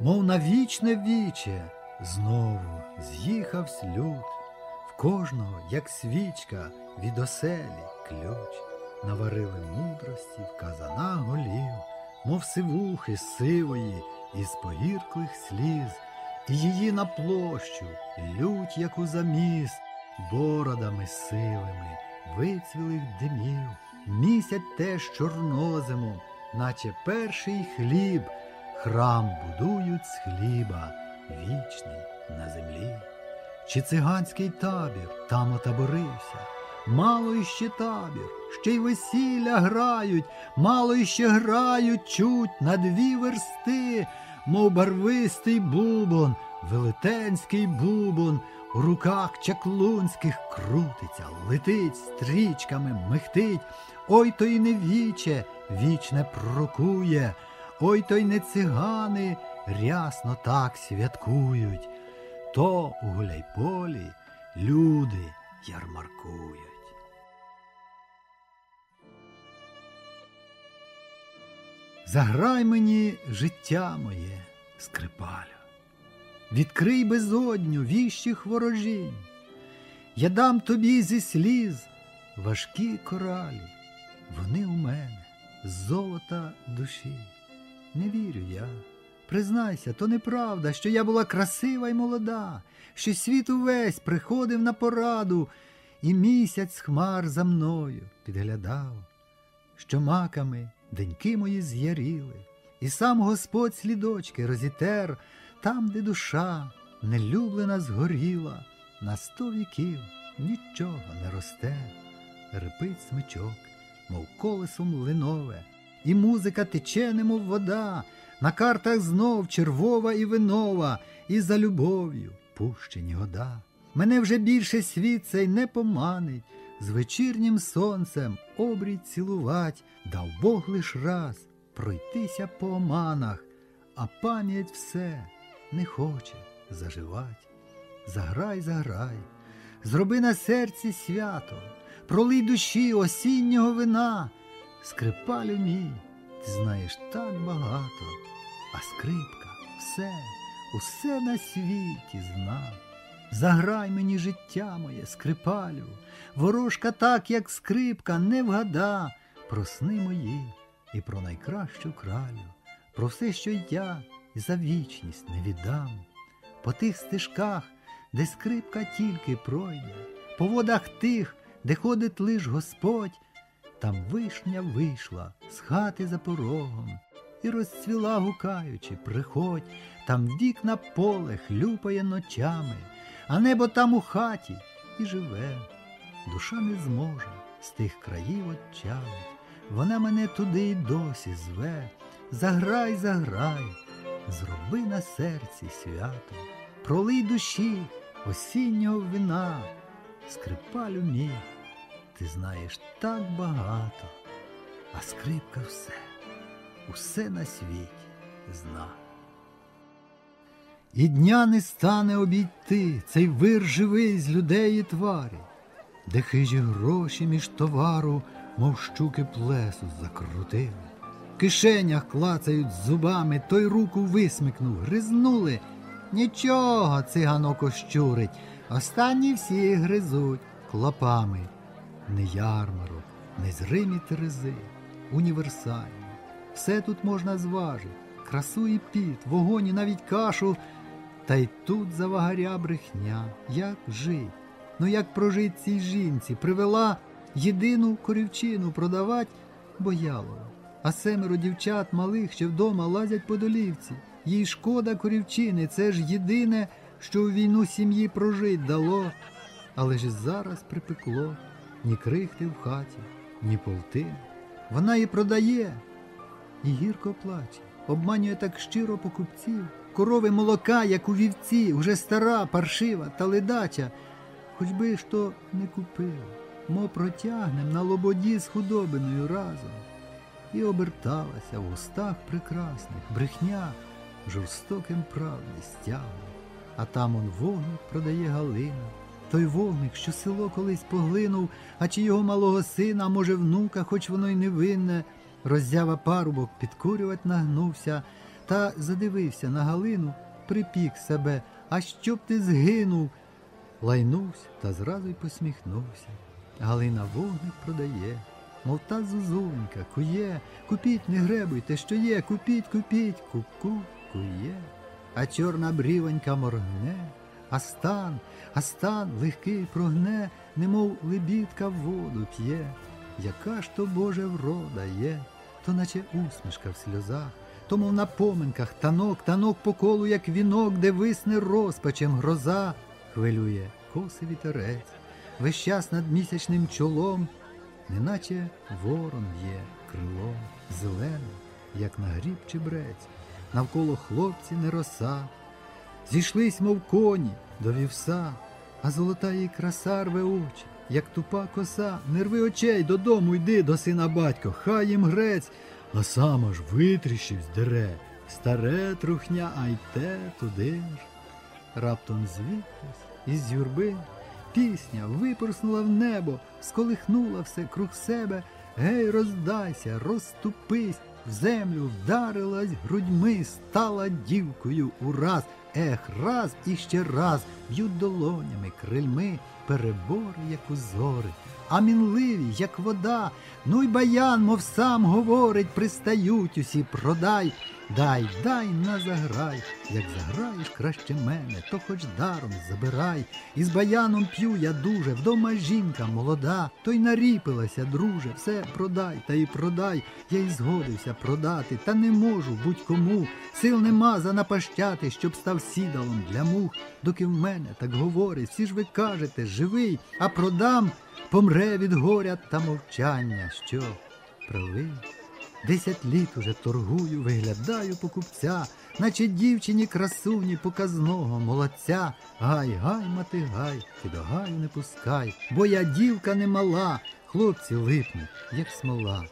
мов на вічне віче, знову з'їхавсь люд, в кожного, як свічка, від оселі ключ, наварили мудрості в казанах голів, мов сивухи сивої, із погірклих сліз, і її на площу, лють, яку заміс, бородами сивими, вицвілих димів, місять теж чорнозимом, наче перший хліб, храм будують з хліба, вічний на землі. Чи циганський табір там отаборився? Мало іще табір, ще й весілля грають, мало іще грають, чуть на дві версти, мов барвистий бубон, велетенський бубон, у руках чаклунських крутиться, летить стрічками, михтить. Ой то й не віче, вічне прокує, ой то й не цигани рясно так святкують. То у гуляйполі люди ярмаркують. Заграй мені життя моє, скрипалю, відкрий безодню віщих ворожінь, я дам тобі зі сліз важкі коралі, вони у мене з золота душі. Не вірю я. Признайся, то неправда, що я була красива й молода, що світ увесь приходив на пораду, і місяць хмар за мною підглядав, що маками деньки мої з'яріли, і сам Господь слідочки розітер там, де душа нелюблена згоріла, на сто віків нічого не росте, репить смичок, мов колесо млинове, і музика тече, немов вода. На картах знов червова і винова, і за любов'ю пущені года. Мене вже більше світ цей не поманить, з вечірнім сонцем обрій цілувать, дав Бог лиш раз пройтися по оманах, а пам'ять все не хоче заживать. Заграй, заграй, зроби на серці свято, пролий душі осіннього вина, скрипалю мій, ти знаєш так багато а скрипка все, усе на світі зна. Заграй мені життя моє, скрипалю, ворожка так, як скрипка, не вгада, про сни мої і про найкращу кралю, про все, що я за вічність не віддам, по тих стежках, де скрипка тільки пройде, по водах тих, де ходить лиш Господь, там вишня вийшла з хати за порогом і розцвіла, гукаючи, приходь, там вікна поле хлюпає ночами, а небо там у хаті і живе. Душа не зможе з тих країв отчалить, вона мене туди й досі зве. Заграй, заграй, зроби на серці свято, пролий душі осіннього вина, скрипалю мій, ти знаєш так багато, а скрипка все усе на світі зна. І дня не стане обійти цей вир живий з людей і тварі, де хижі гроші між товару, мов щуки плесу закрутили. В кишенях клацають зубами, той руку висмикнув, гризнули. Нічого циганок ощурить, останні всі гризуть клопами. Не ярмарок, не зримі терези, універсальні. Все тут можна зважити, красу і піт, вогонь навіть кашу. Та й тут завагаря брехня, як жить. Ну як прожить цій жінці, привела єдину корівчину продавать боялова. А семеро дівчат малих ще вдома лазять по долівці. Їй шкода корівчини, це ж єдине, що у війну сім'ї прожить дало. Але ж зараз припекло ні крихти в хаті, ні полтин. Вона і продає, і гірко плаче, обманює так щиро покупців, корови молока, як у вівці, уже стара, паршива та ледача, хоч би то не купив, мо протягнем на лободі з худобиною разом. І оберталася в устах прекрасних, брехня жорстоким правді стягне. А там он вогник продає Галина, той вогник, що село колись поглинув, а чи його малого сина, а може, внука, хоч воно й невинне, Роззява парубок підкурювать нагнувся, Та задивився на Галину, припік себе, а щоб ти згинув. Лайнувся та зразу й посміхнувся. Галина вогник продає, мов та зузунька, кує, купіть, не гребуйте, що є, купіть, купіть, ку-ку, кує. А чорна брівонька моргне, а стан, а стан легкий прогне, немов лебідка воду п'є. Яка ж то Боже врода є, то наче усмішка в сльозах, то мов на поминках танок, танок по колу, як вінок, де висне розпачем гроза, хвилює коси вітерець, весь час над місячним чолом, неначе ворон є крилом, зелене, як на гріб чебрець, навколо хлопці не роса, зійшлись, мов коні до вівса, а золота їй краса рве очі, як тупа коса, не рви очей додому йди до сина батько, хай їм грець, а сам аж витріщивсь дере, старе трухня, а й те туди ж. Раптом звідтись із юрби пісня випорснула в небо, сколихнула все круг себе. Гей, роздайся, розступись, в землю вдарилась грудьми, стала дівкою ураз. Ех, раз і ще раз б'ють долонями, крильми, перебори, як узори, а мінливі, як вода, ну й баян, мов сам говорить, пристають усі, продай, дай, дай на заграй, як заграєш краще мене, то хоч даром забирай. Із баяном п'ю я дуже, вдома жінка молода, то й наріпилася, друже, все продай та й продай. Я й згодився продати, та не можу будь-кому. Сил нема занапащати, щоб став сідалом для мух. Доки в мене так говорить, всі ж ви кажете, живий, а продам, помре від горя та мовчання. Що? Правий? Десять літ уже торгую, виглядаю покупця, наче дівчині красуні показного молодця. Гай, гай, мати, гай, ти до гаю не пускай, бо я дівка не мала, хлопці липнуть, як смола.